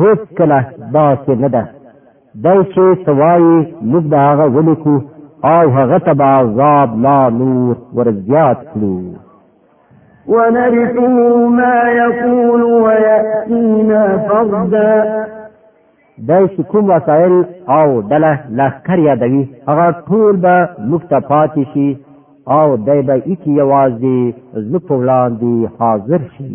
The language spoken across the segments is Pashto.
هیڅ کله داسې نه ده دی چې ته وایې موږ به هغه ولیکو او هغه ته به عذاب لا نور ورزیات کړو ونرثه ما يقول ويأتينا فردا دا چې کوم وسایل او ډله لخر یادوي هغه ټول به موږ ته پاتې شي او دای به ایکی یوازې زموږ په وړاندې حاضر شي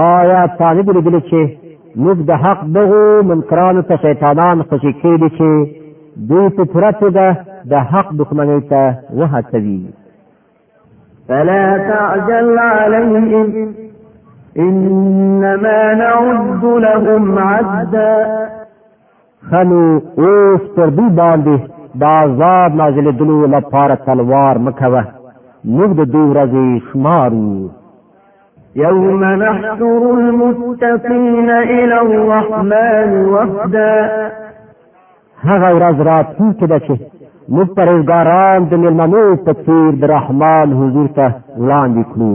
آیا طالب لیدل چې موږ د حق دغو منکرانو ته شیطانان خوشې کړي چې دوی په پوره توګه د حق دښمنۍ ته وهڅوي فلا تعجل عليهم إنما نعد لهم عدا خلو اوس پر دوی باندې د عذاب نازلېدلو لپاره تلوار مکوه موږ د دوی ورځې شمارو يوم نحشر المتقين إلى الرحمن وفدا هغه ورځ راتلونکې ده چې موږ پرهېزګاران د مېلمنو په څېر د رحمان حضور ته وړاندې کړو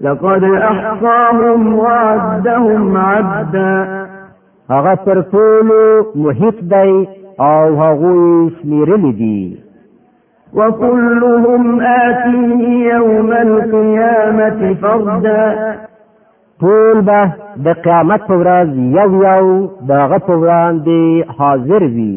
لقد احصاهم وعدهم عدا هغه پر ټول محیط دی او هغه شمیرل دي وكلهم آتيه يوم القيامة فردا ټول به د قیامت پر ورځ یو یو دغه پر وړاندې حاضر وي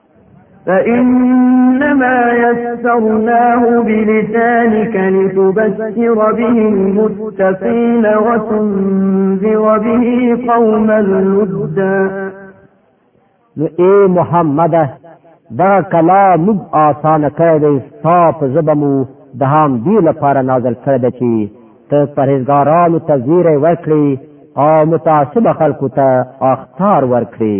فإنما يسرناه بلسانك لتبشر به المتقين وتنذر به قوما لدا نو اے محمد دا کلام موږ آسان کړی دی ستا په ژبه مو د هم دې لپاره نازل کړی دی چې ته پرهېزګارانو ته زیری ورکړي او متعصب خلکو ته اختار ورکړي